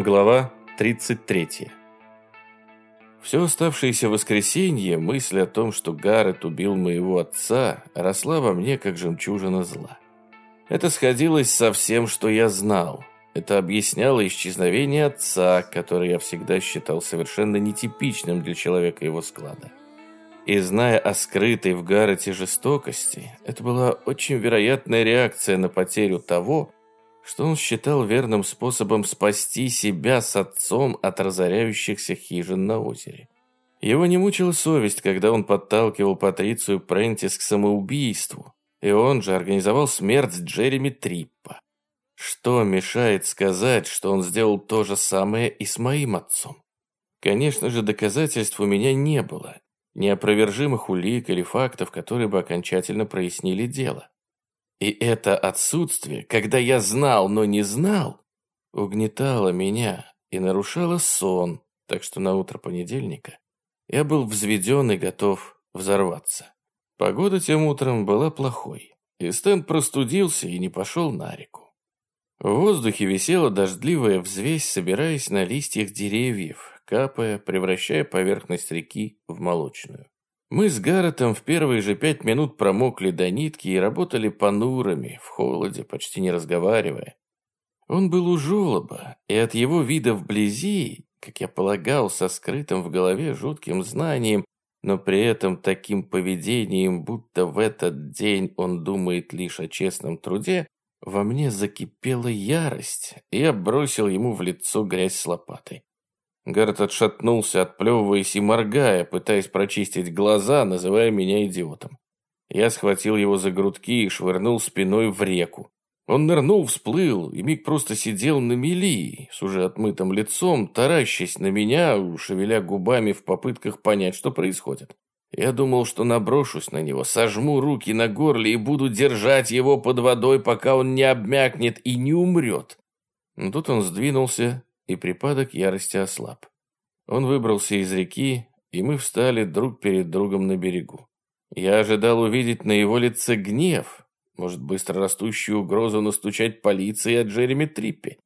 Глава 33. Все оставшееся воскресенье мысль о том, что Гаррет убил моего отца, росла во мне, как жемчужина зла. Это сходилось со всем, что я знал. Это объясняло исчезновение отца, который я всегда считал совершенно нетипичным для человека его склада. И зная о скрытой в Гаррете жестокости, это была очень вероятная реакция на потерю того, что он считал верным способом спасти себя с отцом от разоряющихся хижин на озере. Его не мучила совесть, когда он подталкивал Патрицию Прентис к самоубийству, и он же организовал смерть Джереми Триппа. Что мешает сказать, что он сделал то же самое и с моим отцом? Конечно же, доказательств у меня не было, неопровержимых улик или фактов, которые бы окончательно прояснили дело. И это отсутствие, когда я знал, но не знал, угнетало меня и нарушало сон, так что на утро понедельника я был взведен и готов взорваться. Погода тем утром была плохой, и Стэн простудился и не пошел на реку. В воздухе висела дождливая взвесь, собираясь на листьях деревьев, капая, превращая поверхность реки в молочную. Мы с Гарретом в первые же пять минут промокли до нитки и работали понурами, в холоде, почти не разговаривая. Он был у жолоба, и от его вида вблизи, как я полагал, со скрытым в голове жутким знанием, но при этом таким поведением, будто в этот день он думает лишь о честном труде, во мне закипела ярость, и я бросил ему в лицо грязь с лопатой. Гаррет отшатнулся, отплевываясь и моргая, пытаясь прочистить глаза, называя меня идиотом. Я схватил его за грудки и швырнул спиной в реку. Он нырнул, всплыл, и Мик просто сидел на мели, с уже отмытым лицом, таращась на меня, шевеля губами в попытках понять, что происходит. Я думал, что наброшусь на него, сожму руки на горле и буду держать его под водой, пока он не обмякнет и не умрет. Но тут он сдвинулся, и припадок ярости ослаб. Он выбрался из реки, и мы встали друг перед другом на берегу. Я ожидал увидеть на его лице гнев, может, быстро растущую угрозу настучать полиции от Джереми Триппи.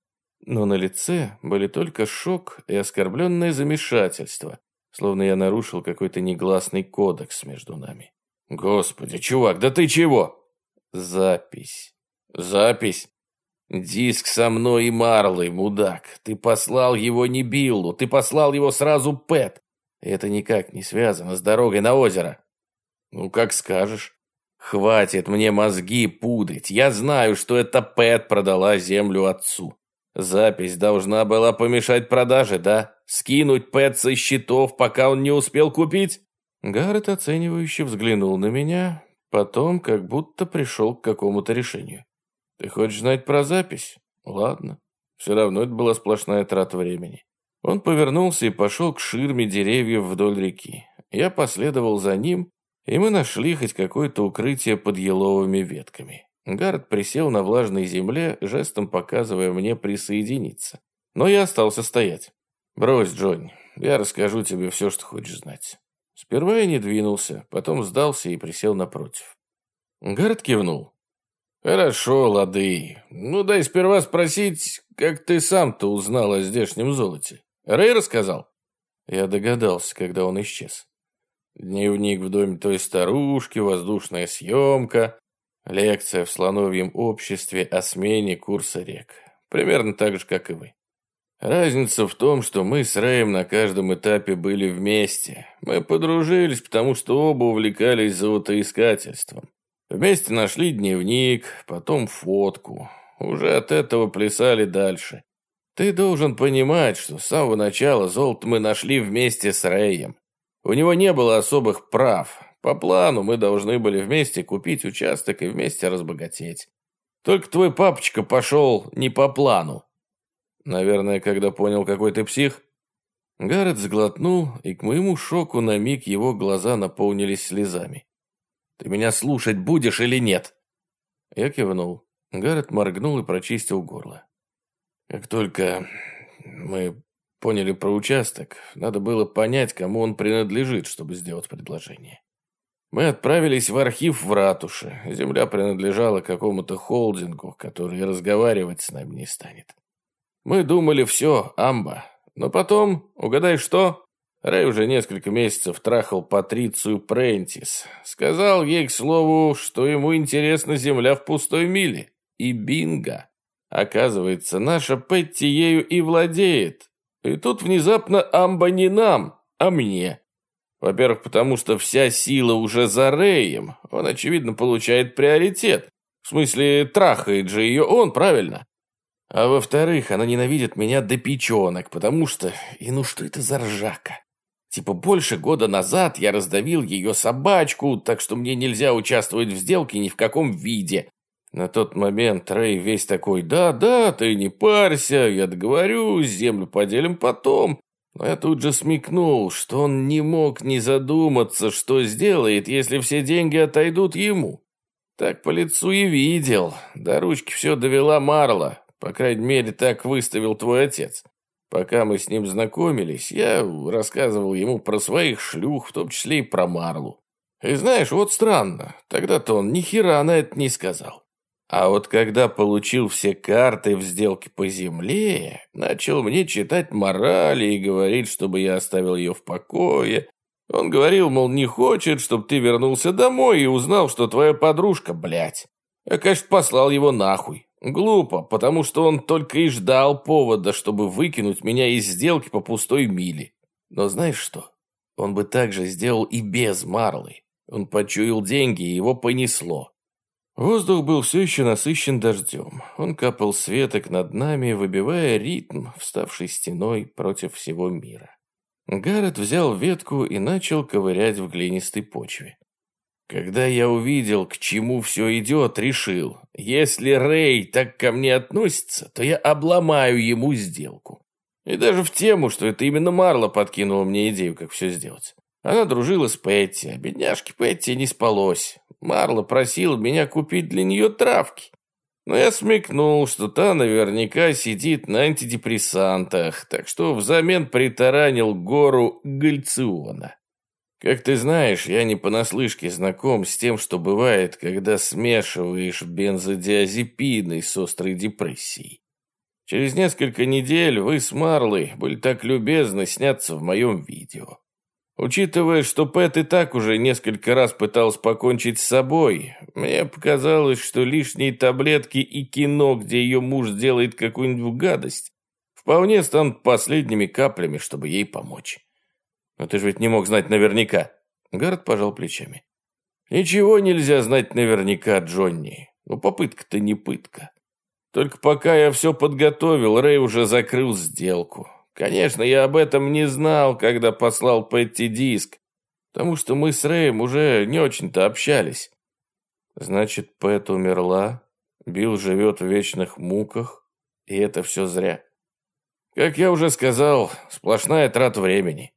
Но на лице были только шок и оскорбленное замешательство, словно я нарушил какой-то негласный кодекс между нами. «Господи, чувак, да ты чего?» «Запись. Запись. «Диск со мной и Марлой, мудак. Ты послал его не Биллу, ты послал его сразу Пэт. Это никак не связано с дорогой на озеро». «Ну, как скажешь». «Хватит мне мозги пудрить. Я знаю, что это Пэт продала землю отцу. Запись должна была помешать продаже, да? Скинуть Пэт со счетов, пока он не успел купить?» Гаррет оценивающе взглянул на меня, потом как будто пришел к какому-то решению. Ты хочешь знать про запись? Ладно. Все равно это была сплошная трата времени. Он повернулся и пошел к ширме деревьев вдоль реки. Я последовал за ним, и мы нашли хоть какое-то укрытие под еловыми ветками. Гард присел на влажной земле, жестом показывая мне присоединиться. Но я остался стоять. «Брось, Джонни, я расскажу тебе все, что хочешь знать». Сперва я не двинулся, потом сдался и присел напротив. Гард кивнул. «Хорошо, лады. Ну, дай сперва спросить, как ты сам-то узнал о здешнем золоте. Рэй рассказал?» Я догадался, когда он исчез. Дневник в доме той старушки, воздушная съемка, лекция в слоновьем обществе о смене курса рек. Примерно так же, как и вы. Разница в том, что мы с Рэем на каждом этапе были вместе. Мы подружились, потому что оба увлекались золотоискательством. Вместе нашли дневник, потом фотку. Уже от этого плясали дальше. Ты должен понимать, что с самого начала золото мы нашли вместе с Рэем. У него не было особых прав. По плану мы должны были вместе купить участок и вместе разбогатеть. Только твой папочка пошел не по плану. Наверное, когда понял, какой ты псих. Гаррет сглотнул, и к моему шоку на миг его глаза наполнились слезами. Ты меня слушать будешь или нет?» Я кивнул. Гаррет моргнул и прочистил горло. Как только мы поняли про участок, надо было понять, кому он принадлежит, чтобы сделать предложение. Мы отправились в архив в ратуше. Земля принадлежала какому-то холдингу, который разговаривать с нами не станет. Мы думали, все, амба. Но потом, угадай что? Рэй уже несколько месяцев трахал Патрицию Прентис. Сказал ей, к слову, что ему интересна земля в пустой миле. И бинго. Оказывается, наша Петти ею и владеет. И тут внезапно амба не нам, а мне. Во-первых, потому что вся сила уже за Рэем. Он, очевидно, получает приоритет. В смысле, трахает же ее он, правильно? А во-вторых, она ненавидит меня до печенок, потому что... И ну что это за ржака? Типа больше года назад я раздавил ее собачку, так что мне нельзя участвовать в сделке ни в каком виде. На тот момент Рэй весь такой, да-да, ты не парься, я договорюсь, землю поделим потом. Но я тут же смекнул, что он не мог не задуматься, что сделает, если все деньги отойдут ему. Так по лицу и видел. До ручки все довела Марла. По крайней мере, так выставил твой отец. Пока мы с ним знакомились, я рассказывал ему про своих шлюх, в том числе и про Марлу. И знаешь, вот странно, тогда-то он ни хера на это не сказал. А вот когда получил все карты в сделке по земле, начал мне читать морали и говорить, чтобы я оставил ее в покое. Он говорил, мол, не хочет, чтобы ты вернулся домой и узнал, что твоя подружка, блядь. Я, конечно, послал его нахуй. Глупо, потому что он только и ждал повода, чтобы выкинуть меня из сделки по пустой миле. Но знаешь что? Он бы так же сделал и без Марлы. Он почуял деньги, и его понесло. Воздух был все еще насыщен дождем. Он капал светок над нами, выбивая ритм, вставший стеной против всего мира. Гаррет взял ветку и начал ковырять в глинистой почве. Когда я увидел, к чему все идет, решил, если Рэй так ко мне относится, то я обломаю ему сделку. И даже в тему, что это именно Марла подкинула мне идею, как все сделать. Она дружила с Петти, а бедняжке Петти не спалось. Марла просил меня купить для нее травки. Но я смекнул, что та наверняка сидит на антидепрессантах, так что взамен притаранил гору гальциона. Как ты знаешь, я не понаслышке знаком с тем, что бывает, когда смешиваешь бензодиазепины с острой депрессией. Через несколько недель вы с Марлой были так любезны сняться в моем видео. Учитывая, что Пэт и так уже несколько раз пытался покончить с собой, мне показалось, что лишние таблетки и кино, где ее муж сделает какую-нибудь гадость, вполне станут последними каплями, чтобы ей помочь. Но ты же ведь не мог знать наверняка. Гард пожал плечами. Ничего нельзя знать наверняка, Джонни. Но попытка-то не пытка. Только пока я все подготовил, Рэй уже закрыл сделку. Конечно, я об этом не знал, когда послал Петти диск, потому что мы с Рэем уже не очень-то общались. Значит, Пэт умерла, Билл живет в вечных муках, и это все зря. Как я уже сказал, сплошная трата времени.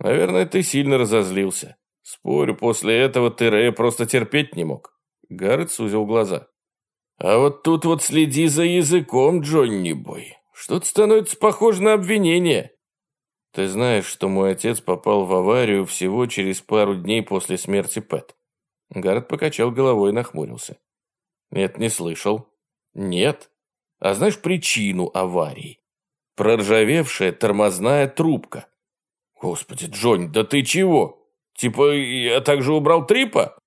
Наверное, ты сильно разозлился. Спорю, после этого ты Рэя просто терпеть не мог. Гаррет сузил глаза. А вот тут вот следи за языком, Джонни Бой. Что-то становится похоже на обвинение. Ты знаешь, что мой отец попал в аварию всего через пару дней после смерти Пэт. Гаррет покачал головой и нахмурился. Нет, не слышал. Нет. А знаешь причину аварии? Проржавевшая тормозная трубка. Господи, Джонни, да ты чего? Типа, я также убрал трипа?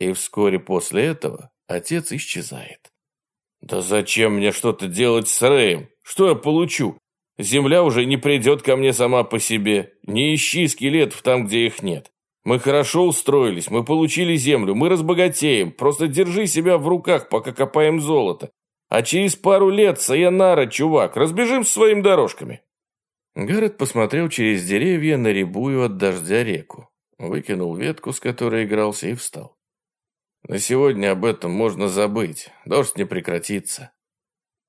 И вскоре после этого отец исчезает. Да зачем мне что-то делать с Рэем? Что я получу? Земля уже не придет ко мне сама по себе. Не ищи скелетов там, где их нет. Мы хорошо устроились, мы получили землю, мы разбогатеем. Просто держи себя в руках, пока копаем золото. А через пару лет, sayonara, чувак, разбежимся своими дорожками. Гаррет посмотрел через деревья на рябую от дождя реку. Выкинул ветку, с которой игрался, и встал. На сегодня об этом можно забыть. Дождь не прекратится.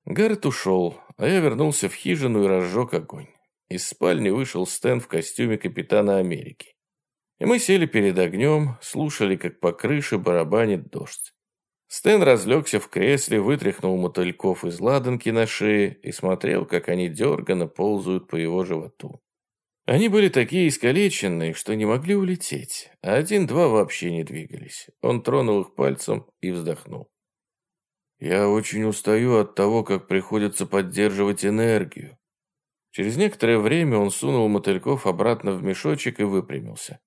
Гаррет ушел, а я вернулся в хижину и разжег огонь. Из спальни вышел Стэн в костюме капитана Америки. И мы сели перед огнем, слушали, как по крыше барабанит дождь. Стэн разлегся в кресле, вытряхнул мотыльков из ладанки на шее и смотрел, как они дерганно ползают по его животу. Они были такие искалеченные, что не могли улететь, а один-два вообще не двигались. Он тронул их пальцем и вздохнул. Я очень устаю от того, как приходится поддерживать энергию. Через некоторое время он сунул мотыльков обратно в мешочек и выпрямился.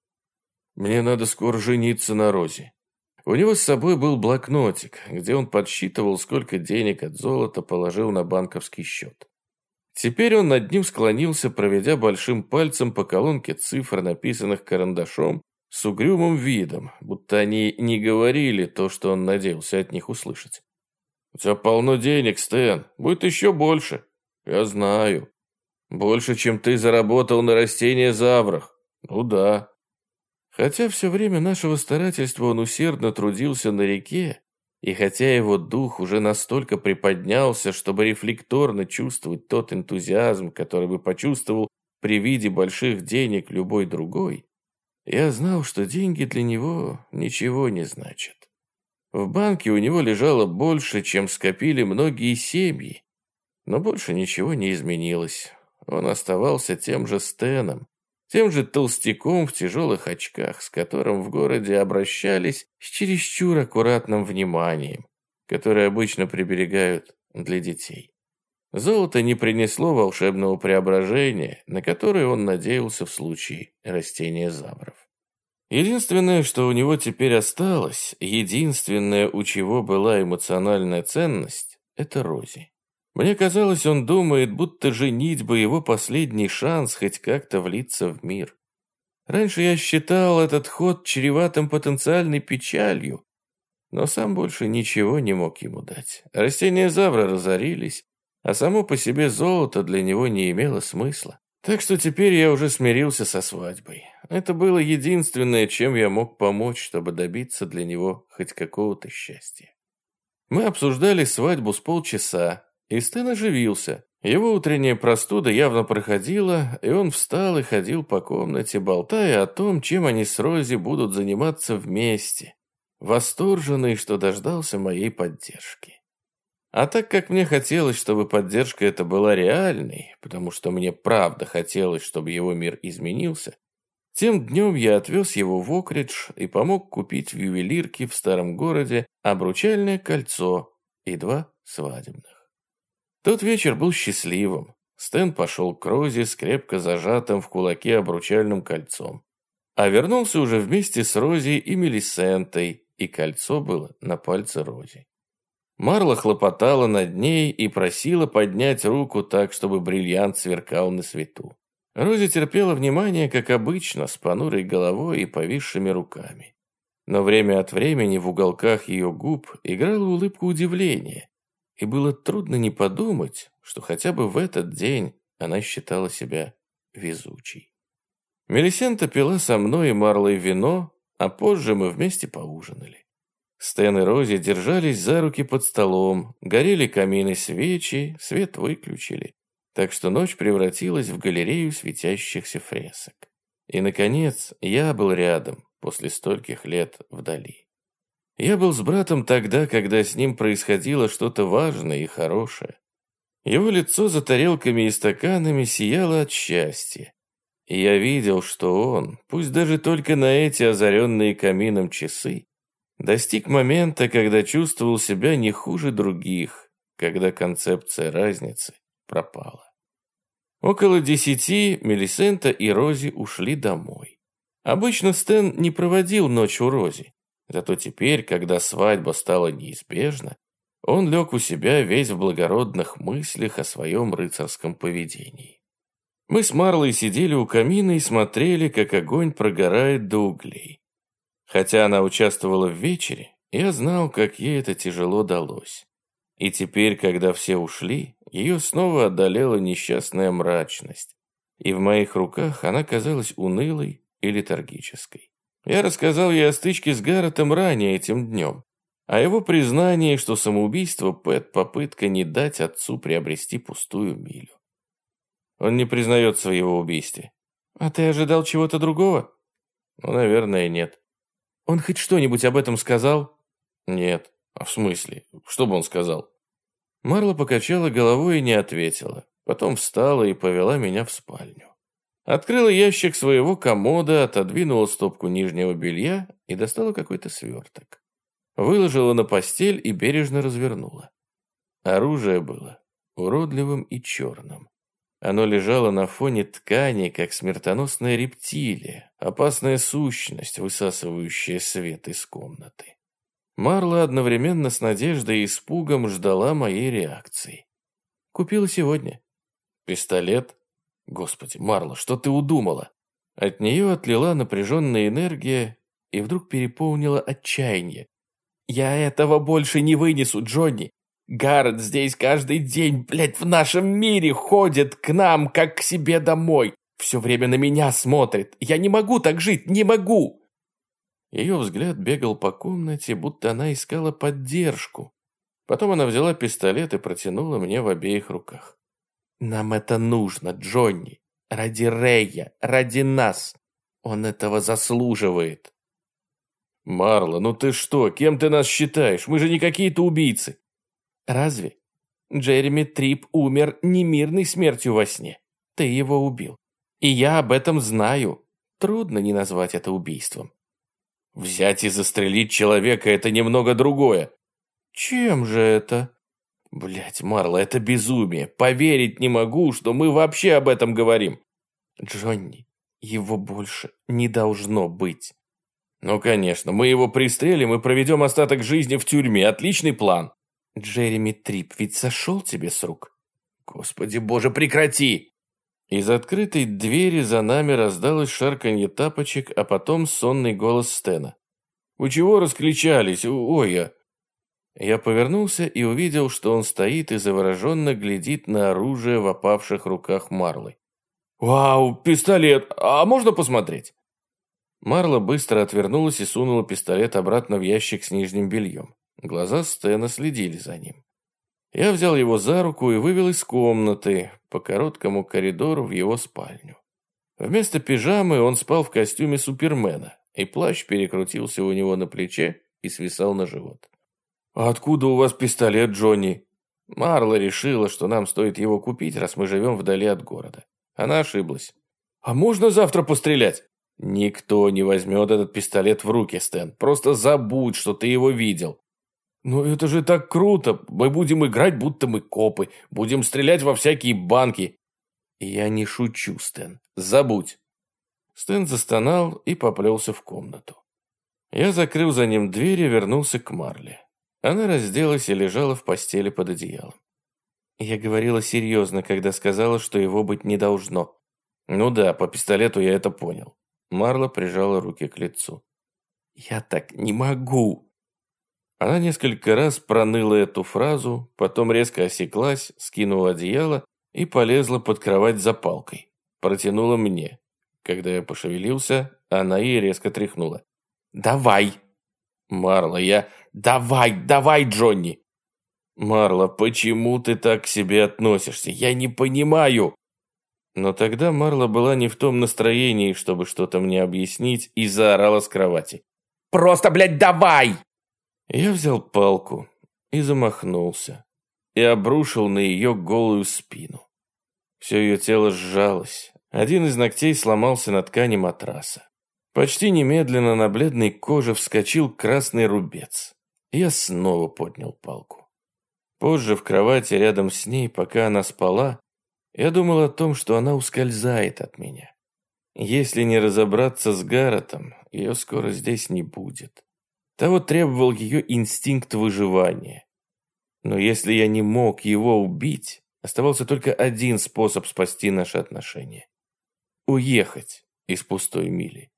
Мне надо скоро жениться на Розе. У него с собой был блокнотик, где он подсчитывал, сколько денег от золота положил на банковский счет. Теперь он над ним склонился, проведя большим пальцем по колонке цифр, написанных карандашом, с угрюмым видом, будто они не говорили то, что он надеялся от них услышать. «У тебя полно денег, Стэн, будет еще больше». «Я знаю. Больше, чем ты заработал на растения заврах». «Ну да, Хотя все время нашего старательства он усердно трудился на реке, и хотя его дух уже настолько приподнялся, чтобы рефлекторно чувствовать тот энтузиазм, который бы почувствовал при виде больших денег любой другой, я знал, что деньги для него ничего не значат. В банке у него лежало больше, чем скопили многие семьи, но больше ничего не изменилось. Он оставался тем же Стеном, тем же толстяком в тяжелых очках, с которым в городе обращались с чересчур аккуратным вниманием, которое обычно приберегают для детей. Золото не принесло волшебного преображения, на которое он надеялся в случае растения забров. Единственное, что у него теперь осталось, единственное, у чего была эмоциональная ценность, это Рози. Мне казалось, он думает, будто женитьба его последний шанс хоть как-то влиться в мир. Раньше я считал этот ход чреватым потенциальной печалью, но сам больше ничего не мог ему дать. Растения Завра разорились, а само по себе золото для него не имело смысла. Так что теперь я уже смирился со свадьбой. Это было единственное, чем я мог помочь, чтобы добиться для него хоть какого-то счастья. Мы обсуждали свадьбу с полчаса, и Стэн оживился. Его утренняя простуда явно проходила, и он встал и ходил по комнате, болтая о том, чем они с Рози будут заниматься вместе, восторженный, что дождался моей поддержки. А так как мне хотелось, чтобы поддержка эта была реальной, потому что мне правда хотелось, чтобы его мир изменился, тем днем я отвез его в Окридж и помог купить в ювелирке в старом городе обручальное кольцо и два свадебных. Тот вечер был счастливым. Стэн пошел к Розе с крепко зажатым в кулаке обручальным кольцом. А вернулся уже вместе с Рози и Мелисентой, и кольцо было на пальце Рози. Марла хлопотала над ней и просила поднять руку так, чтобы бриллиант сверкал на свету. Рози терпела внимание, как обычно, с понурой головой и повисшими руками. Но время от времени в уголках ее губ играла улыбка удивления, и было трудно не подумать, что хотя бы в этот день она считала себя везучей. Мелисента пила со мной и Марлой вино, а позже мы вместе поужинали. Стэн и Рози держались за руки под столом, горели камины свечи, свет выключили, так что ночь превратилась в галерею светящихся фресок. И, наконец, я был рядом после стольких лет вдали. Я был с братом тогда, когда с ним происходило что-то важное и хорошее. Его лицо за тарелками и стаканами сияло от счастья. И я видел, что он, пусть даже только на эти озаренные камином часы, достиг момента, когда чувствовал себя не хуже других, когда концепция разницы пропала. Около десяти Мелисента и Рози ушли домой. Обычно Стэн не проводил ночь у Рози. Зато теперь, когда свадьба стала неизбежна, он лег у себя весь в благородных мыслях о своем рыцарском поведении. Мы с Марлой сидели у камина и смотрели, как огонь прогорает до углей. Хотя она участвовала в вечере, я знал, как ей это тяжело далось. И теперь, когда все ушли, ее снова одолела несчастная мрачность, и в моих руках она казалась унылой и летаргической. Я рассказал ей о стычке с Гарретом ранее этим днем, о его признании, что самоубийство Пэт – попытка не дать отцу приобрести пустую милю. Он не признается в его убийстве. А ты ожидал чего-то другого? Ну, наверное, нет. Он хоть что-нибудь об этом сказал? Нет. А в смысле? Что бы он сказал? Марла покачала головой и не ответила. Потом встала и повела меня в спальню. Открыла ящик своего комода, отодвинула стопку нижнего белья и достала какой-то сверток. выложила на постель и бережно развернула. Оружие было уродливым и черным. Оно лежало на фоне ткани, как смертоносная рептилия, опасная сущность, высасывающая свет из комнаты. Марла одновременно с надеждой и испугом ждала моей реакции. Купила сегодня. Пистолет? Господи, Марла, что ты удумала? От нее отлила напряженная энергия и вдруг переполнила отчаяние. «Я этого больше не вынесу, Джонни! Гаррет здесь каждый день, блядь, в нашем мире ходит к нам, как к себе домой. Все время на меня смотрит. Я не могу так жить, не могу!» Ее взгляд бегал по комнате, будто она искала поддержку. Потом она взяла пистолет и протянула мне в обеих руках. «Нам это нужно, Джонни. Ради Рэя, ради нас. Он этого заслуживает». «Марла, ну ты что, кем ты нас считаешь? Мы же не какие-то убийцы. Разве? Джереми Трип умер немирной смертью во сне. Ты его убил. И я об этом знаю. Трудно не назвать это убийством. Взять и застрелить человека – это немного другое. Чем же это? Блять, Марла, это безумие. Поверить не могу, что мы вообще об этом говорим. Джонни, его больше не должно быть. Ну, конечно, мы его пристрелим и проведем остаток жизни в тюрьме. Отличный план. Джереми Трип ведь сошел тебе с рук? Господи боже, прекрати! Из открытой двери за нами раздалось шарканье тапочек, а потом сонный голос Стена. «Вы чего раскличались? Ой, я...» Я повернулся и увидел, что он стоит и завороженно глядит на оружие в опавших руках Марлы. «Вау, пистолет! А можно посмотреть?» Марла быстро отвернулась и сунула пистолет обратно в ящик с нижним бельем. Глаза Стена следили за ним. Я взял его за руку и вывел из комнаты по короткому коридору в его спальню. Вместо пижамы он спал в костюме Супермена, и плащ перекрутился у него на плече и свисал на живот. «А откуда у вас пистолет, Джонни?» Марла решила, что нам стоит его купить, раз мы живем вдали от города. Она ошиблась. «А можно завтра пострелять?» «Никто не возьмет этот пистолет в руки, Стэн. Просто забудь, что ты его видел. «Ну это же так круто! Мы будем играть, будто мы копы, будем стрелять во всякие банки!» «Я не шучу, Стэн. Забудь!» Стэн застонал и поплелся в комнату. Я закрыл за ним дверь и вернулся к Марле. Она разделась и лежала в постели под одеялом. Я говорила серьезно, когда сказала, что его быть не должно. Ну да, по пистолету я это понял. Марла прижала руки к лицу. «Я так не могу!» Она несколько раз проныла эту фразу, потом резко осеклась, скинула одеяло и полезла под кровать за палкой. Протянула мне. Когда я пошевелился, она ей резко тряхнула. «Давай!» «Марла, я...» «Давай, давай, Джонни!» «Марла, почему ты так к себе относишься? Я не понимаю!» Но тогда Марла была не в том настроении, чтобы что-то мне объяснить, и заорала с кровати. «Просто, блядь, давай!» Я взял палку и замахнулся, и обрушил на ее голую спину. Все ее тело сжалось. Один из ногтей сломался на ткани матраса. Почти немедленно на бледной коже вскочил красный рубец. Я снова поднял палку. Позже в кровати рядом с ней, пока она спала, я думал о том, что она ускользает от меня. Если не разобраться с Гарретом, ее скоро здесь не будет. Того требовал ее инстинкт выживания. Но если я не мог его убить, оставался только один способ спасти наши отношения. Уехать из пустой мили.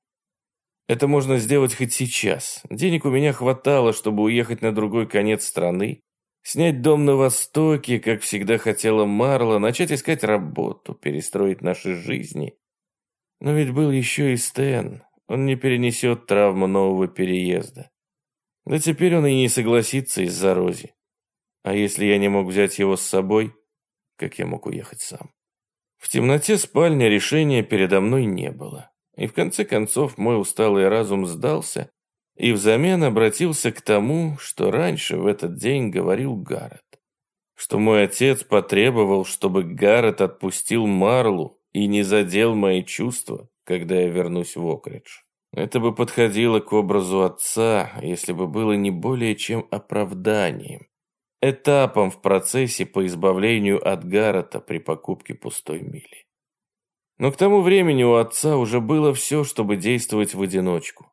Это можно сделать хоть сейчас. Денег у меня хватало, чтобы уехать на другой конец страны, снять дом на Востоке, как всегда хотела Марла, начать искать работу, перестроить наши жизни. Но ведь был еще и Стэн. Он не перенесет травму нового переезда. Да теперь он и не согласится из-за Рози. А если я не мог взять его с собой, как я мог уехать сам? В темноте спальни решения передо мной не было. И в конце концов мой усталый разум сдался и взамен обратился к тому, что раньше в этот день говорил Гаррет. Что мой отец потребовал, чтобы Гаррет отпустил Марлу и не задел мои чувства, когда я вернусь в Окридж. Это бы подходило к образу отца, если бы было не более чем оправданием, этапом в процессе по избавлению от Гаррета при покупке пустой мили. Но к тому времени у отца уже было все, чтобы действовать в одиночку.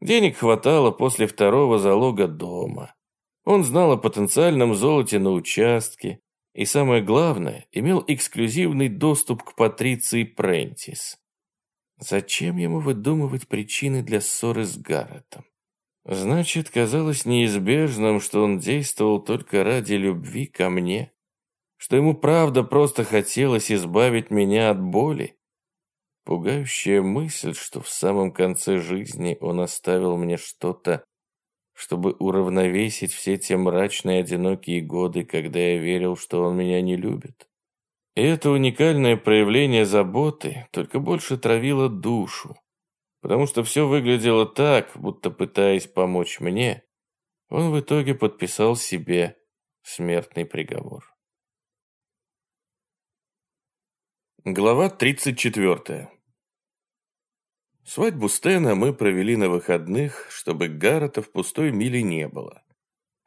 Денег хватало после второго залога дома. Он знал о потенциальном золоте на участке и, самое главное, имел эксклюзивный доступ к Патриции Прентис. Зачем ему выдумывать причины для ссоры с Гарретом? Значит, казалось неизбежным, что он действовал только ради любви ко мне, что ему правда просто хотелось избавить меня от боли. Пугающая мысль, что в самом конце жизни он оставил мне что-то, чтобы уравновесить все те мрачные одинокие годы, когда я верил, что он меня не любит. И это уникальное проявление заботы только больше травило душу, потому что все выглядело так, будто пытаясь помочь мне, он в итоге подписал себе смертный приговор. Глава 34. Свадьбу Стена мы провели на выходных, чтобы Гаррета в пустой миле не было.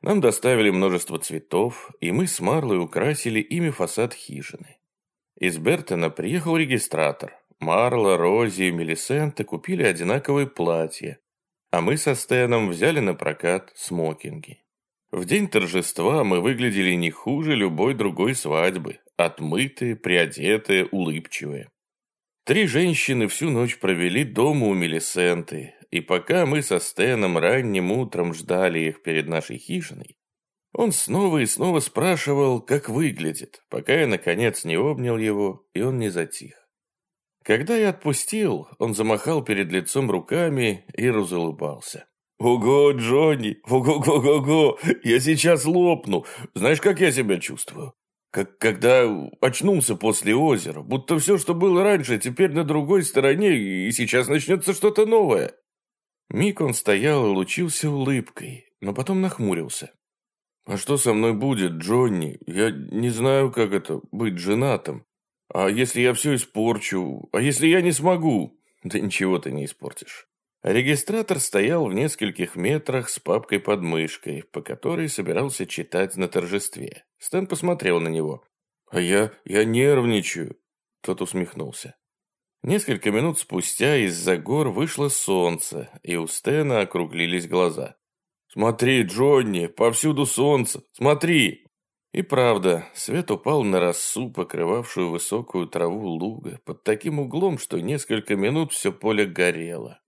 Нам доставили множество цветов, и мы с Марлой украсили ими фасад хижины. Из Бертона приехал регистратор. Марла, Рози и Мелисента купили одинаковые платья, а мы со Стэном взяли на прокат смокинги. В день торжества мы выглядели не хуже любой другой свадьбы, отмытые, приодетые, улыбчивые. Три женщины всю ночь провели дома у Мелисенты, и пока мы со Стэном ранним утром ждали их перед нашей хижиной, он снова и снова спрашивал, как выглядит, пока я, наконец, не обнял его, и он не затих. Когда я отпустил, он замахал перед лицом руками и разулыбался. «Ого, Джонни! Ого-го-го-го! Я сейчас лопну! Знаешь, как я себя чувствую? Как когда очнулся после озера, будто все, что было раньше, теперь на другой стороне, и сейчас начнется что-то новое». Мик он стоял и лучился улыбкой, но потом нахмурился. «А что со мной будет, Джонни? Я не знаю, как это быть женатым. А если я все испорчу? А если я не смогу?» «Да ничего ты не испортишь». Регистратор стоял в нескольких метрах с папкой под мышкой, по которой собирался читать на торжестве. Стэн посмотрел на него. «А я... я нервничаю». Тот усмехнулся. Несколько минут спустя из-за гор вышло солнце, и у Стэна округлились глаза. «Смотри, Джонни, повсюду солнце! Смотри!» И правда, свет упал на росу, покрывавшую высокую траву луга, под таким углом, что несколько минут все поле горело.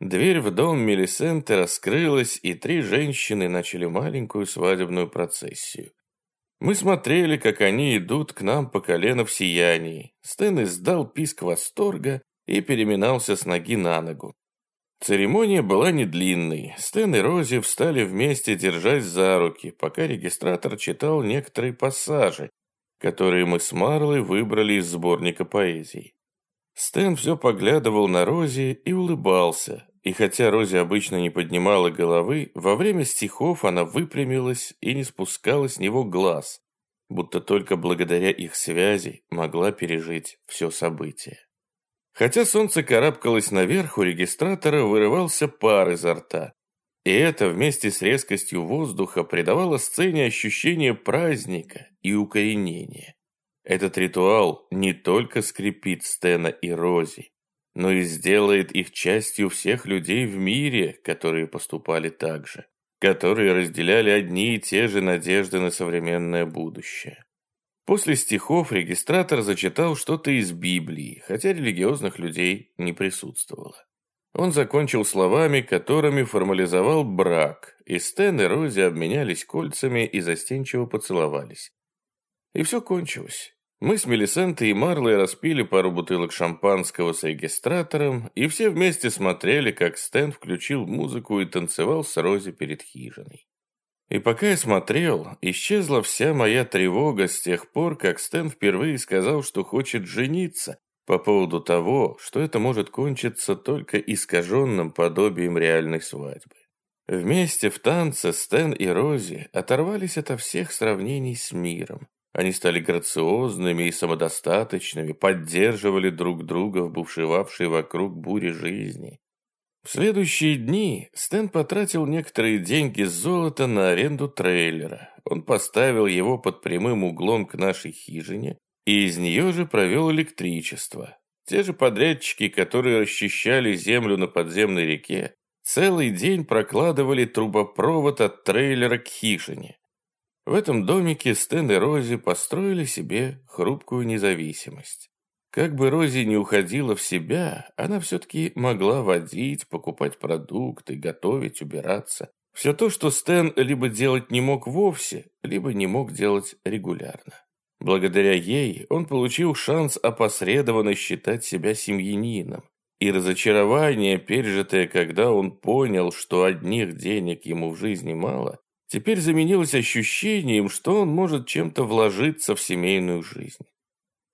Дверь в дом Мелисенты раскрылась, и три женщины начали маленькую свадебную процессию. Мы смотрели, как они идут к нам по колено в сиянии. Стэн издал писк восторга и переминался с ноги на ногу. Церемония была не длинной. Стэн и Рози встали вместе, держась за руки, пока регистратор читал некоторые пассажи, которые мы с Марлой выбрали из сборника поэзий. Стэн все поглядывал на Рози и улыбался, и хотя Рози обычно не поднимала головы, во время стихов она выпрямилась и не спускала с него глаз, будто только благодаря их связи могла пережить все событие. Хотя солнце карабкалось наверх, у регистратора вырывался пар изо рта. И это вместе с резкостью воздуха придавало сцене ощущение праздника и укоренения. Этот ритуал не только скрепит Стена и Рози, но и сделает их частью всех людей в мире, которые поступали так же, которые разделяли одни и те же надежды на современное будущее. После стихов регистратор зачитал что-то из Библии, хотя религиозных людей не присутствовало. Он закончил словами, которыми формализовал брак, и Стэн и Рози обменялись кольцами и застенчиво поцеловались. И все кончилось. Мы с Мелисентой и Марлой распили пару бутылок шампанского с регистратором, и все вместе смотрели, как Стэн включил музыку и танцевал с Рози перед хижиной. И пока я смотрел, исчезла вся моя тревога с тех пор, как Стэн впервые сказал, что хочет жениться, по поводу того, что это может кончиться только искаженным подобием реальной свадьбы. Вместе в танце Стэн и Рози оторвались ото всех сравнений с миром. Они стали грациозными и самодостаточными, поддерживали друг друга в бушевавшей вокруг буре жизни. В следующие дни Стэн потратил некоторые деньги с золота на аренду трейлера. Он поставил его под прямым углом к нашей хижине и из нее же провел электричество. Те же подрядчики, которые расчищали землю на подземной реке, целый день прокладывали трубопровод от трейлера к хижине. В этом домике Стэн и Рози построили себе хрупкую независимость. Как бы Рози не уходила в себя, она все-таки могла водить, покупать продукты, готовить, убираться. Все то, что Стэн либо делать не мог вовсе, либо не мог делать регулярно. Благодаря ей он получил шанс опосредованно считать себя семьянином. И разочарование, пережитое, когда он понял, что одних денег ему в жизни мало, теперь заменилось ощущением, что он может чем-то вложиться в семейную жизнь.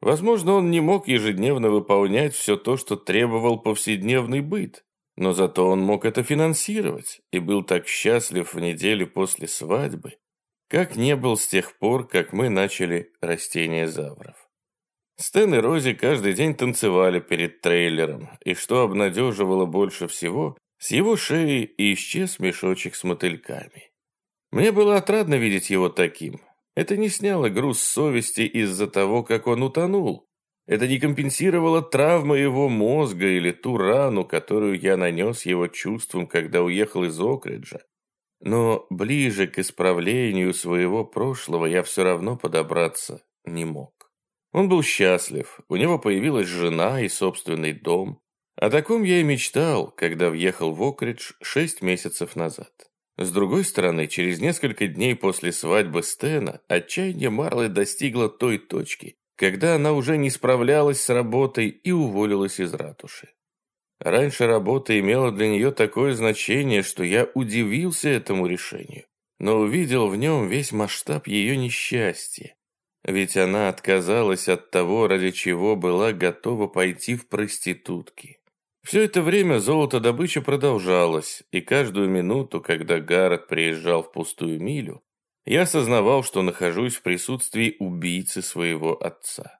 Возможно, он не мог ежедневно выполнять все то, что требовал повседневный быт, но зато он мог это финансировать и был так счастлив в неделю после свадьбы, как не был с тех пор, как мы начали растение завров. Стэн и Рози каждый день танцевали перед трейлером, и что обнадеживало больше всего, с его шеи исчез мешочек с мотыльками. Мне было отрадно видеть его таким, это не сняло груз совести из-за того, как он утонул. Это не компенсировало травмы его мозга или ту рану, которую я нанес его чувствам, когда уехал из Окриджа. Но ближе к исправлению своего прошлого я все равно подобраться не мог. Он был счастлив, у него появилась жена и собственный дом. О таком я и мечтал, когда въехал в Окридж шесть месяцев назад. С другой стороны, через несколько дней после свадьбы Стена отчаяние Марлы достигло той точки, когда она уже не справлялась с работой и уволилась из ратуши. Раньше работа имела для нее такое значение, что я удивился этому решению, но увидел в нем весь масштаб ее несчастья. Ведь она отказалась от того, ради чего была готова пойти в проститутки. Все это время золотодобыча продолжалась, и каждую минуту, когда Гаррет приезжал в пустую милю, я осознавал, что нахожусь в присутствии убийцы своего отца.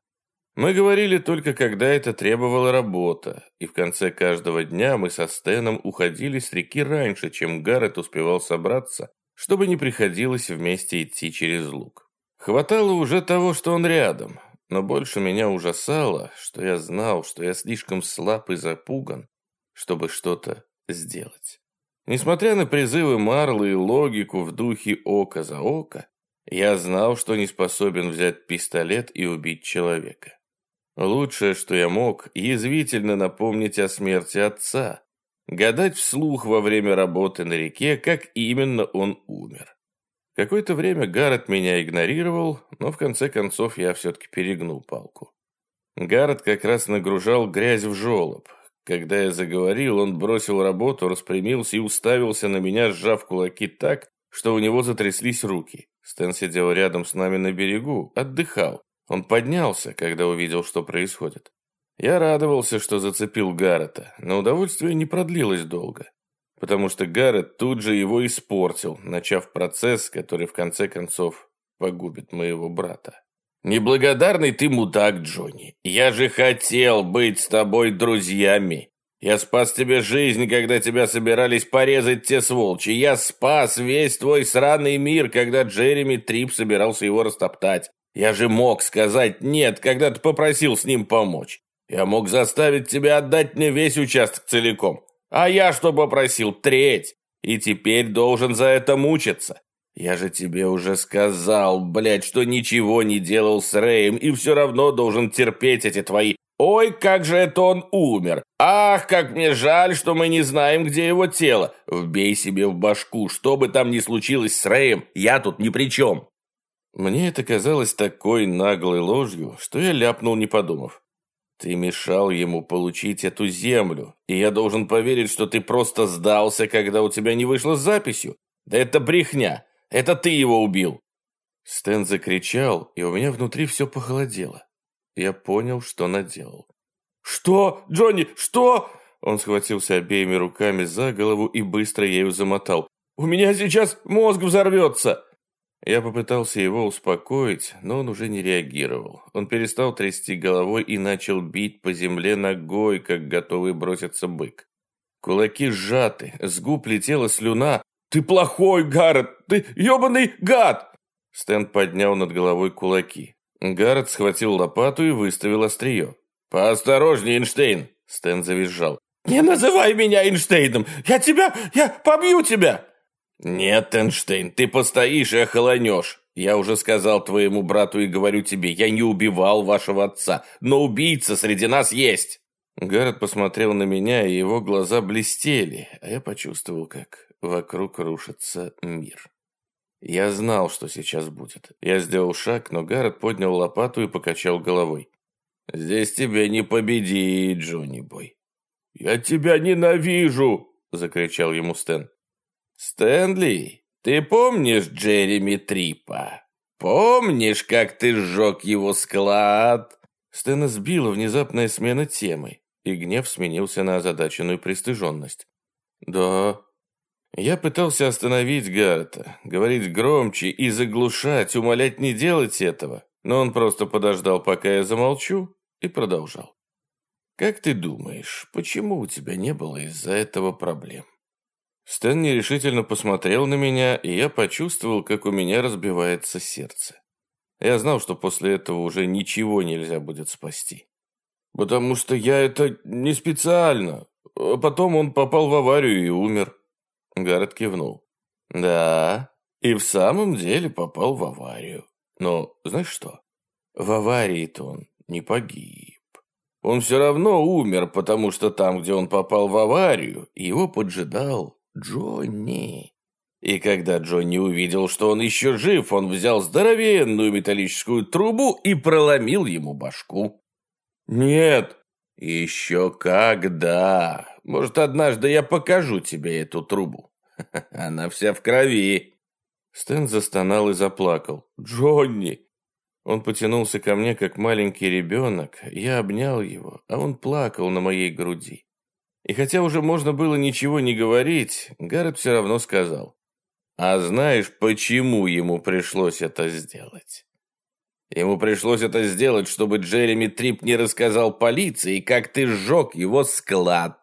Мы говорили только, когда это требовала работа, и в конце каждого дня мы со Стеном уходили с реки раньше, чем Гаррет успевал собраться, чтобы не приходилось вместе идти через луг. Хватало уже того, что он рядом, но больше меня ужасало, что я знал, что я слишком слаб и запуган, чтобы что-то сделать. Несмотря на призывы Марлы и логику в духе око за око, я знал, что не способен взять пистолет и убить человека. Лучшее, что я мог, язвительно напомнить о смерти отца, гадать вслух во время работы на реке, как именно он умер. Какое-то время Гаррет меня игнорировал, но в конце концов я все-таки перегнул палку. Гаррет как раз нагружал грязь в жолоб. Когда я заговорил, он бросил работу, распрямился и уставился на меня, сжав кулаки так, что у него затряслись руки. Стэн сидел рядом с нами на берегу, отдыхал. Он поднялся, когда увидел, что происходит. Я радовался, что зацепил Гаррета, но удовольствие не продлилось долго потому что Гаррет тут же его испортил, начав процесс, который в конце концов погубит моего брата. «Неблагодарный ты мудак, Джонни. Я же хотел быть с тобой друзьями. Я спас тебе жизнь, когда тебя собирались порезать те сволчи. Я спас весь твой сраный мир, когда Джереми Трип собирался его растоптать. Я же мог сказать «нет», когда ты попросил с ним помочь. Я мог заставить тебя отдать мне весь участок целиком. А я что попросил? Треть. И теперь должен за это мучиться. Я же тебе уже сказал, блядь, что ничего не делал с Рэем и все равно должен терпеть эти твои «Ой, как же это он умер! Ах, как мне жаль, что мы не знаем, где его тело! Вбей себе в башку, что бы там ни случилось с Рэем, я тут ни при чем!» Мне это казалось такой наглой ложью, что я ляпнул, не подумав. Ты мешал ему получить эту землю, и я должен поверить, что ты просто сдался, когда у тебя не вышло с записью. Да это брехня. Это ты его убил. Стэн закричал, и у меня внутри все похолодело. Я понял, что наделал. «Что? Джонни, что?» Он схватился обеими руками за голову и быстро ею замотал. «У меня сейчас мозг взорвется!» Я попытался его успокоить, но он уже не реагировал. Он перестал трясти головой и начал бить по земле ногой, как готовый броситься бык. Кулаки сжаты, с губ летела слюна. «Ты плохой, Гаррет! Ты ебаный гад!» Стэн поднял над головой кулаки. Гаррет схватил лопату и выставил острие. «Поосторожнее, Эйнштейн!» Стэн завизжал. «Не называй меня Эйнштейном! Я тебя... Я побью тебя!» «Нет, Эйнштейн, ты постоишь и охолонешь. Я уже сказал твоему брату и говорю тебе, я не убивал вашего отца, но убийца среди нас есть!» Гаррет посмотрел на меня, и его глаза блестели, а я почувствовал, как вокруг рушится мир. Я знал, что сейчас будет. Я сделал шаг, но Гаррет поднял лопату и покачал головой. «Здесь тебе не победить, Джонни Бой». «Я тебя ненавижу!» — закричал ему Стэн. «Стэнли, ты помнишь Джереми Трипа? Помнишь, как ты сжег его склад?» Стэна сбила внезапная смена темы и гнев сменился на озадаченную пристыженность. «Да». Я пытался остановить Гаррета, говорить громче и заглушать, умолять не делать этого, но он просто подождал, пока я замолчу, и продолжал. «Как ты думаешь, почему у тебя не было из-за этого проблем?» Стэн нерешительно посмотрел на меня, и я почувствовал, как у меня разбивается сердце. Я знал, что после этого уже ничего нельзя будет спасти. «Потому что я это не специально. Потом он попал в аварию и умер». Гаррет кивнул. «Да, и в самом деле попал в аварию. Но знаешь что? В аварии-то он не погиб. Он все равно умер, потому что там, где он попал в аварию, его поджидал Джонни. И когда Джонни увидел, что он еще жив, он взял здоровенную металлическую трубу и проломил ему башку. «Нет». «Еще когда? Может, однажды я покажу тебе эту трубу? Она вся в крови». Стэн застонал и заплакал. «Джонни!» Он потянулся ко мне, как маленький ребенок. Я обнял его, а он плакал на моей груди. И хотя уже можно было ничего не говорить, Гаррет все равно сказал. «А знаешь, почему ему пришлось это сделать?» Ему пришлось это сделать, чтобы Джереми Трип не рассказал полиции, как ты сжег его склад.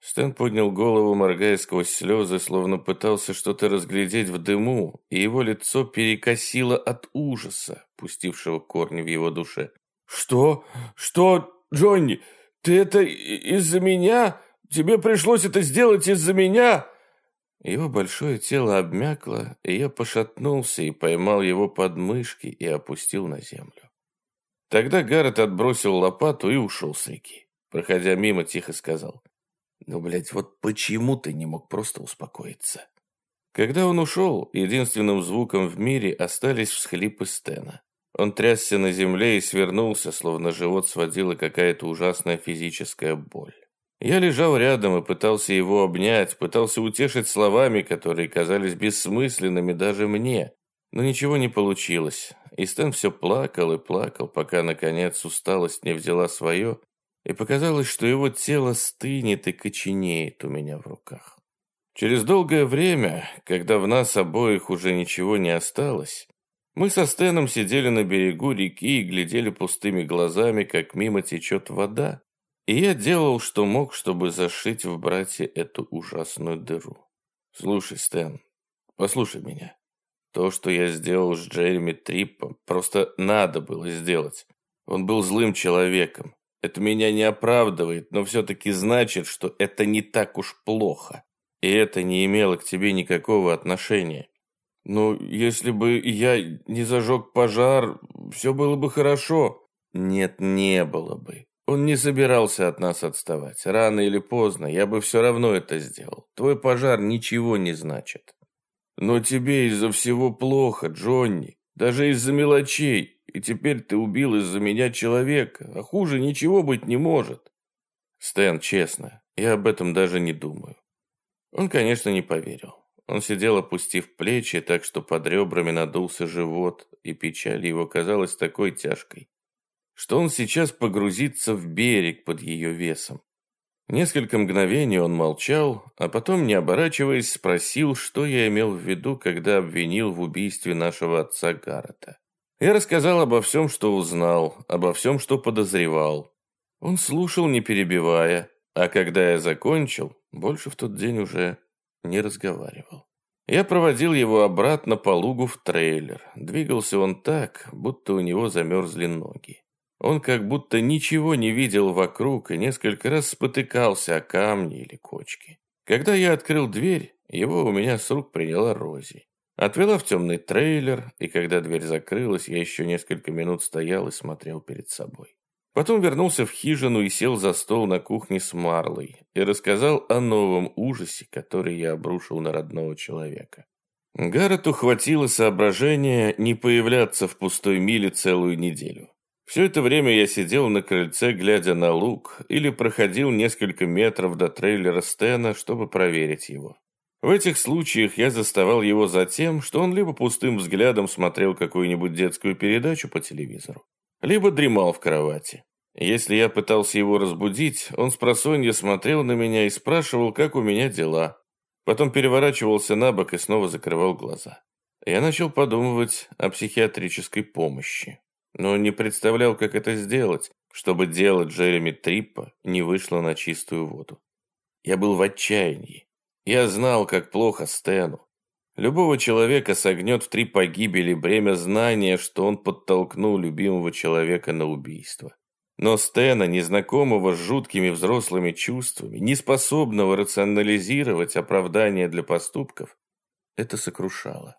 Стэн поднял голову, моргая сквозь слезы, словно пытался что-то разглядеть в дыму, и его лицо перекосило от ужаса, пустившего корни в его душе. «Что? Что, Джонни? Ты это из-за меня? Тебе пришлось это сделать из-за меня?» Его большое тело обмякло, и я пошатнулся и поймал его подмышки и опустил на землю. Тогда Гаррет отбросил лопату и ушел с реки. Проходя мимо, тихо сказал, «Ну, блядь, вот почему ты не мог просто успокоиться?» Когда он ушел, единственным звуком в мире остались всхлипы Стена. Он трясся на земле и свернулся, словно живот сводила какая-то ужасная физическая боль. Я лежал рядом и пытался его обнять, пытался утешить словами, которые казались бессмысленными даже мне. Но ничего не получилось. И Стэн все плакал и плакал, пока, наконец, усталость не взяла свое, и показалось, что его тело стынет и коченеет у меня в руках. Через долгое время, когда в нас обоих уже ничего не осталось, мы со Стэном сидели на берегу реки и глядели пустыми глазами, как мимо течет вода, и я делал, что мог, чтобы зашить в брате эту ужасную дыру. Слушай, Стэн, послушай меня. То, что я сделал с Джереми Триппом, просто надо было сделать. Он был злым человеком. Это меня не оправдывает, но все-таки значит, что это не так уж плохо. И это не имело к тебе никакого отношения. Ну, если бы я не зажег пожар, все было бы хорошо. Нет, не было бы. Он не собирался от нас отставать. Рано или поздно я бы все равно это сделал. Твой пожар ничего не значит. Но тебе из-за всего плохо, Джонни. Даже из-за мелочей. И теперь ты убил из-за меня человека. А хуже ничего быть не может. Стэн, честно, я об этом даже не думаю. Он, конечно, не поверил. Он сидел, опустив плечи, так что под ребрами надулся живот, и печаль его казалась такой тяжкой, что он сейчас погрузится в берег под ее весом. Несколько мгновений он молчал, а потом, не оборачиваясь, спросил, что я имел в виду, когда обвинил в убийстве нашего отца Гаррета. Я рассказал обо всем, что узнал, обо всем, что подозревал. Он слушал, не перебивая, А когда я закончил, больше в тот день уже не разговаривал. Я проводил его обратно по лугу в трейлер. Двигался он так, будто у него замерзли ноги. Он как будто ничего не видел вокруг и несколько раз спотыкался о камни или кочки. Когда я открыл дверь, его у меня с рук приняла Рози. Отвела в темный трейлер, и когда дверь закрылась, я еще несколько минут стоял и смотрел перед собой. Потом вернулся в хижину и сел за стол на кухне с Марлой и рассказал о новом ужасе, который я обрушил на родного человека. Гаррету хватило соображения не появляться в пустой миле целую неделю. Все это время я сидел на крыльце, глядя на луг, или проходил несколько метров до трейлера Стена, чтобы проверить его. В этих случаях я заставал его за тем, что он либо пустым взглядом смотрел какую-нибудь детскую передачу по телевизору, либо дремал в кровати. Если я пытался его разбудить, он с просонья смотрел на меня и спрашивал, как у меня дела. Потом переворачивался на бок и снова закрывал глаза. Я начал подумывать о психиатрической помощи, но не представлял, как это сделать, чтобы дело Джереми Триппа не вышло на чистую воду. Я был в отчаянии. Я знал, как плохо Стэну. Любого человека согнет в три погибели бремя знания, что он подтолкнул любимого человека на убийство. Но Стэна, незнакомого с жуткими взрослыми чувствами, неспособного рационализировать оправдания для поступков, это сокрушало.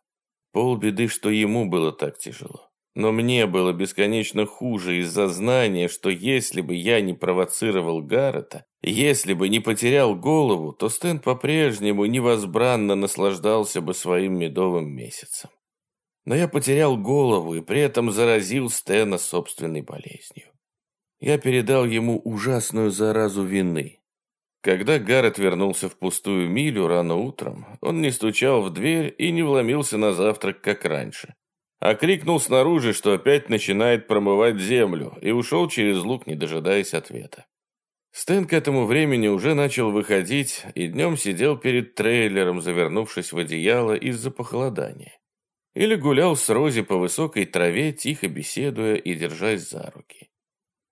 Полбеды, что ему было так тяжело. Но мне было бесконечно хуже из-за знания, что если бы я не провоцировал Гаррета, если бы не потерял голову, то Стэн по-прежнему невозбранно наслаждался бы своим медовым месяцем. Но я потерял голову и при этом заразил Стэна собственной болезнью. Я передал ему ужасную заразу вины. Когда Гаррет вернулся в пустую милю рано утром, он не стучал в дверь и не вломился на завтрак, как раньше а крикнул снаружи, что опять начинает промывать землю, и ушел через луг, не дожидаясь ответа. Стэн к этому времени уже начал выходить и днем сидел перед трейлером, завернувшись в одеяло из-за похолодания. Или гулял с Рози по высокой траве, тихо беседуя и держась за руки.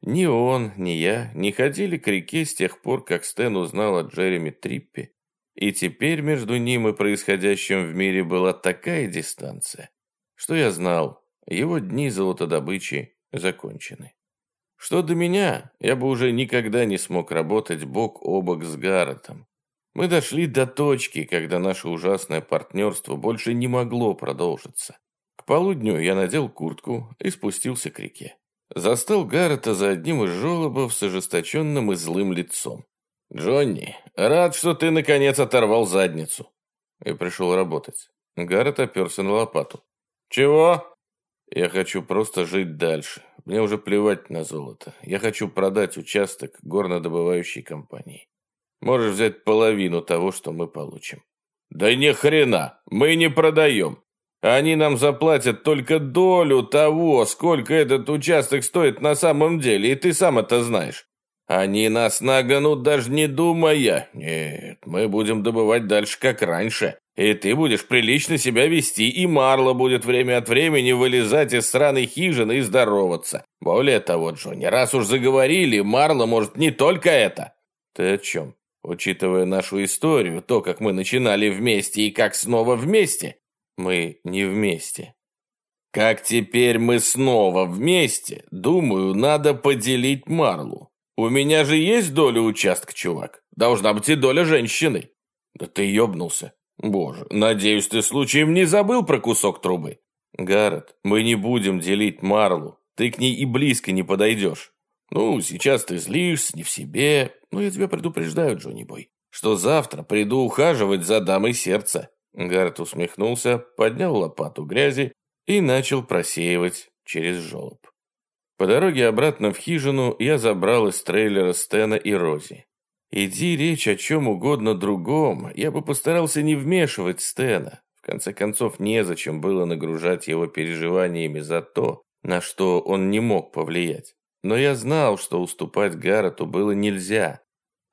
Ни он, ни я не ходили к реке с тех пор, как Стэн узнал о Джереми Триппе, и теперь между ним и происходящим в мире была такая дистанция, что я знал, его дни золотодобычи закончены. Что до меня, я бы уже никогда не смог работать бок о бок с Гарретом. Мы дошли до точки, когда наше ужасное партнерство больше не могло продолжиться. К полудню я надел куртку и спустился к реке. Застал Гаррета за одним из желобов с ожесточенным и злым лицом. «Джонни, рад, что ты наконец оторвал задницу». И пришел работать. Гаррет оперся на лопату. «Чего?» «Я хочу просто жить дальше. Мне уже плевать на золото. Я хочу продать участок горнодобывающей компании. Можешь взять половину того, что мы получим». «Да ни хрена! Мы не продаем. Они нам заплатят только долю того, сколько этот участок стоит на самом деле, и ты сам это знаешь. Они нас нагонут, даже не думая. Нет, мы будем добывать дальше, как раньше. И ты будешь прилично себя вести, и Марло будет время от времени вылезать из сраной хижины и здороваться. Более того, Джонни, раз уж заговорили, Марло может не только это. Ты о чем? Учитывая нашу историю, то, как мы начинали вместе и как снова вместе, мы не вместе. Как теперь мы снова вместе, думаю, надо поделить Марлу. У меня же есть доля участка, чувак. Должна быть и доля женщины. Да ты ёбнулся. Боже, надеюсь, ты случаем не забыл про кусок трубы? Гаррет, мы не будем делить Марлу. Ты к ней и близко не подойдешь. Ну, сейчас ты злишься, не в себе. Но я тебя предупреждаю, Джонни Бой, что завтра приду ухаживать за дамой сердца. Гаррет усмехнулся, поднял лопату грязи и начал просеивать через желоб. По дороге обратно в хижину я забрал из трейлера Стена и Рози. Иди речь о чем угодно другом, я бы постарался не вмешивать Стена. В конце концов, незачем было нагружать его переживаниями за то, на что он не мог повлиять. Но я знал, что уступать Гаррету было нельзя,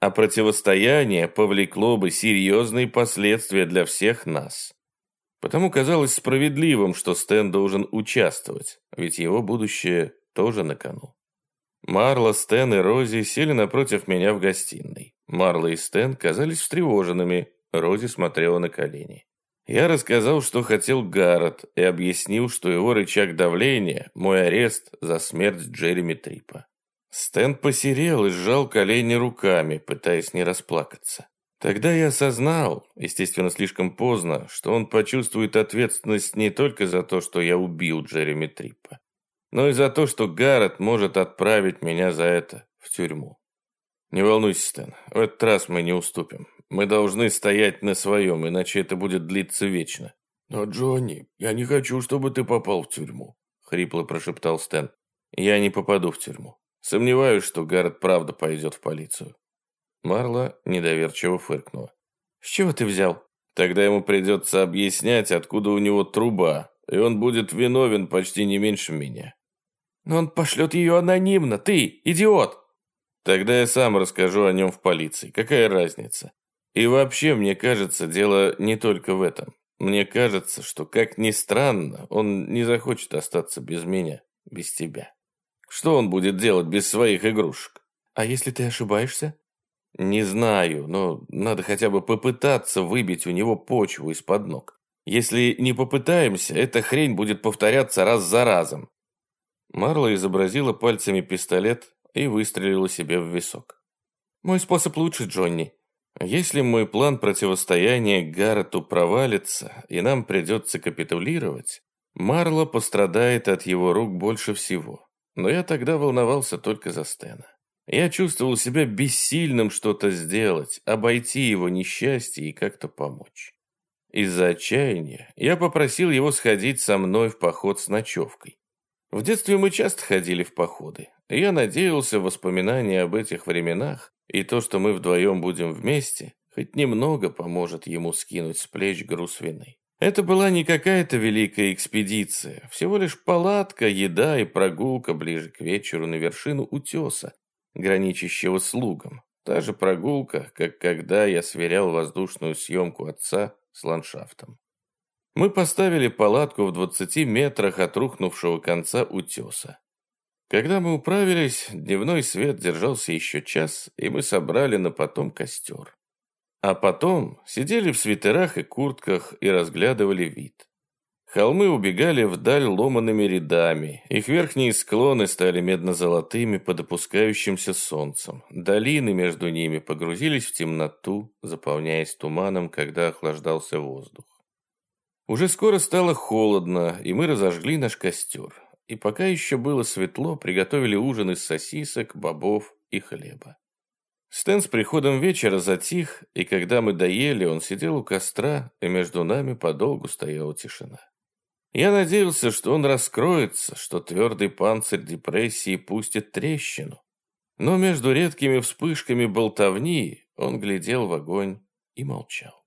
а противостояние повлекло бы серьезные последствия для всех нас. Потому казалось справедливым, что Стэн должен участвовать, ведь его будущее тоже на кону. Марла, Стэн и Рози сели напротив меня в гостиной. Марла и Стэн казались встревоженными. Рози смотрела на колени. Я рассказал, что хотел Гаррет, и объяснил, что его рычаг давления – мой арест за смерть Джереми Трипа. Стэн посерел и сжал колени руками, пытаясь не расплакаться. Тогда я осознал, естественно, слишком поздно, что он почувствует ответственность не только за то, что я убил Джереми Трипа, но и за то, что Гаррет может отправить меня за это в тюрьму. Не волнуйся, Стэн, в этот раз мы не уступим. Мы должны стоять на своем, иначе это будет длиться вечно. Но, Джонни, я не хочу, чтобы ты попал в тюрьму, хрипло прошептал Стэн. Я не попаду в тюрьму. Сомневаюсь, что Гаррет правда пойдет в полицию. Марла недоверчиво фыркнула. «С чего ты взял?» «Тогда ему придется объяснять, откуда у него труба, и он будет виновен почти не меньше меня». «Но он пошлет ее анонимно, ты, идиот!» Тогда я сам расскажу о нем в полиции. Какая разница? И вообще, мне кажется, дело не только в этом. Мне кажется, что, как ни странно, он не захочет остаться без меня, без тебя. Что он будет делать без своих игрушек? А если ты ошибаешься? Не знаю, но надо хотя бы попытаться выбить у него почву из-под ног. Если не попытаемся, эта хрень будет повторяться раз за разом. Марла изобразила пальцами пистолет, и выстрелила себе в висок. «Мой способ лучше, Джонни. Если мой план противостояния Гаррету провалится, и нам придется капитулировать, Марло пострадает от его рук больше всего. Но я тогда волновался только за Стена. Я чувствовал себя бессильным что-то сделать, обойти его несчастье и как-то помочь. Из-за отчаяния я попросил его сходить со мной в поход с ночевкой. В детстве мы часто ходили в походы. Я надеялся, воспоминания об этих временах и то, что мы вдвоем будем вместе, хоть немного поможет ему скинуть с плеч груз вины. Это была не какая-то великая экспедиция, всего лишь палатка, еда и прогулка ближе к вечеру на вершину утеса, граничащего с лугом. Та же прогулка, как когда я сверял воздушную съемку отца с ландшафтом. Мы поставили палатку в 20 метрах от рухнувшего конца утеса. Когда мы управились, дневной свет держался еще час, и мы собрали на потом костер. А потом сидели в свитерах и куртках и разглядывали вид. Холмы убегали вдаль ломаными рядами, их верхние склоны стали медно-золотыми под опускающимся солнцем. Долины между ними погрузились в темноту, заполняясь туманом, когда охлаждался воздух. Уже скоро стало холодно, и мы разожгли наш костер. И пока еще было светло, приготовили ужин из сосисок, бобов и хлеба. Стэн с приходом вечера затих, и когда мы доели, он сидел у костра, и между нами подолгу стояла тишина. Я надеялся, что он раскроется, что твердый панцирь депрессии пустит трещину. Но между редкими вспышками болтовни он глядел в огонь и молчал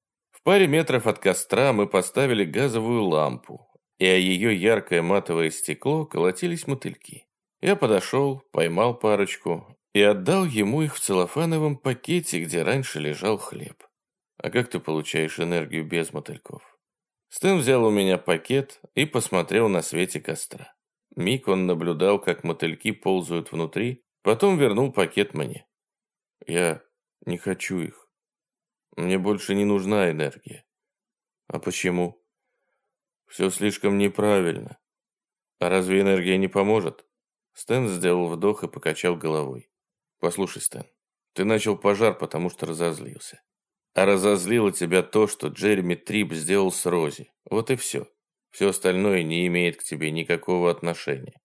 паре метров от костра мы поставили газовую лампу, и о ее яркое матовое стекло колотились мотыльки. Я подошел, поймал парочку и отдал ему их в целлофановом пакете, где раньше лежал хлеб. А как ты получаешь энергию без мотыльков? Стэн взял у меня пакет и посмотрел на свете костра. Миг он наблюдал, как мотыльки ползают внутри, потом вернул пакет мне. Я не хочу их. Мне больше не нужна энергия. А почему? Все слишком неправильно. А разве энергия не поможет? Стэн сделал вдох и покачал головой. Послушай, Стэн, ты начал пожар, потому что разозлился. А разозлило тебя то, что Джереми Трип сделал с Рози. Вот и все. Все остальное не имеет к тебе никакого отношения.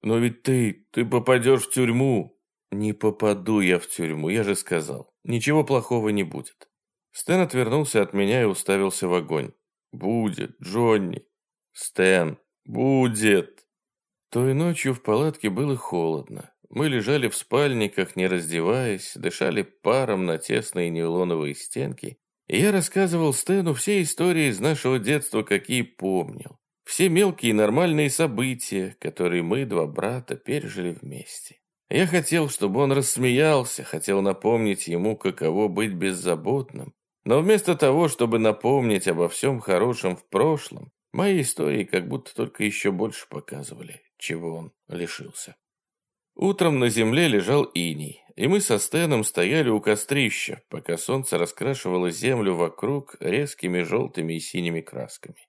Но ведь ты, ты попадешь в тюрьму. Не попаду я в тюрьму, я же сказал. Ничего плохого не будет. Стэн отвернулся от меня и уставился в огонь. «Будет, Джонни!» «Стэн, будет!» Той ночью в палатке было холодно. Мы лежали в спальниках, не раздеваясь, дышали паром на тесные нейлоновые стенки, и я рассказывал Стэну все истории из нашего детства, какие помнил. Все мелкие нормальные события, которые мы, два брата, пережили вместе. Я хотел, чтобы он рассмеялся, хотел напомнить ему, каково быть беззаботным, но вместо того, чтобы напомнить обо всем хорошем в прошлом, мои истории как будто только еще больше показывали, чего он лишился. Утром на земле лежал иней, и мы со Стэном стояли у кострища, пока солнце раскрашивало землю вокруг резкими желтыми и синими красками.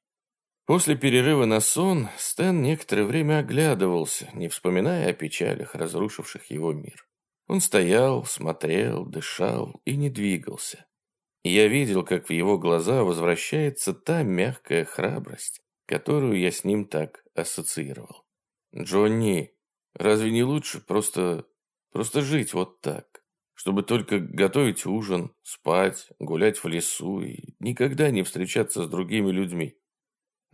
После перерыва на сон Стэн некоторое время оглядывался, не вспоминая о печалях, разрушивших его мир. Он стоял, смотрел, дышал и не двигался. Я видел, как в его глаза возвращается та мягкая храбрость, которую я с ним так ассоциировал. «Джонни, разве не лучше просто... просто жить вот так? Чтобы только готовить ужин, спать, гулять в лесу и никогда не встречаться с другими людьми?»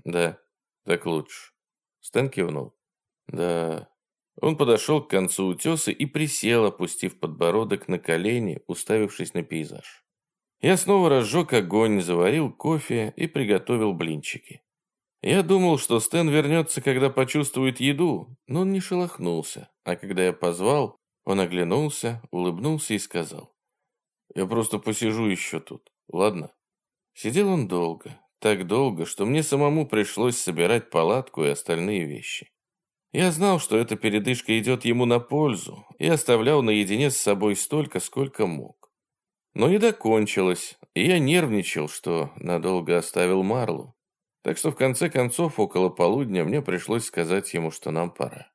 «Да, так лучше». Стэн кивнул. «Да». Он подошел к концу утеса и присел, опустив подбородок на колени, уставившись на пейзаж. Я снова разжег огонь, заварил кофе и приготовил блинчики. Я думал, что Стэн вернется, когда почувствует еду, но он не шелохнулся, а когда я позвал, он оглянулся, улыбнулся и сказал, «Я просто посижу еще тут, ладно?» Сидел он долго, так долго, что мне самому пришлось собирать палатку и остальные вещи. Я знал, что эта передышка идет ему на пользу, и оставлял наедине с собой столько, сколько мог. Но еда кончилась, и я нервничал, что надолго оставил Марлу. Так что в конце концов, около полудня, мне пришлось сказать ему, что нам пора.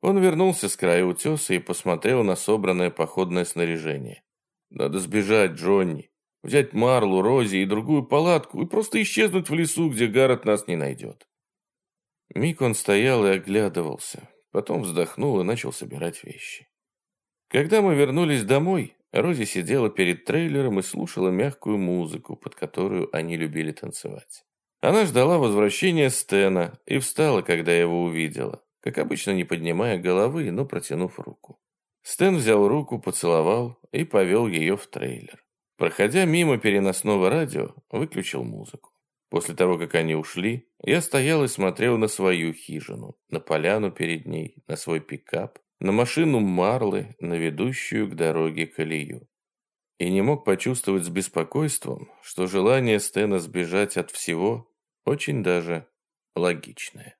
Он вернулся с края утеса и посмотрел на собранное походное снаряжение. «Надо сбежать, Джонни, взять Марлу, Рози и другую палатку и просто исчезнуть в лесу, где Гаррет нас не найдет». Миг он стоял и оглядывался, потом вздохнул и начал собирать вещи. Когда мы вернулись домой, Рози сидела перед трейлером и слушала мягкую музыку, под которую они любили танцевать. Она ждала возвращения Стена и встала, когда его увидела, как обычно не поднимая головы, но протянув руку. Стэн взял руку, поцеловал и повел ее в трейлер. Проходя мимо переносного радио, выключил музыку. После того, как они ушли, я стоял и смотрел на свою хижину, на поляну перед ней, на свой пикап, на машину Марлы, на ведущую к дороге колею и не мог почувствовать с беспокойством, что желание Стена сбежать от всего очень даже логичное.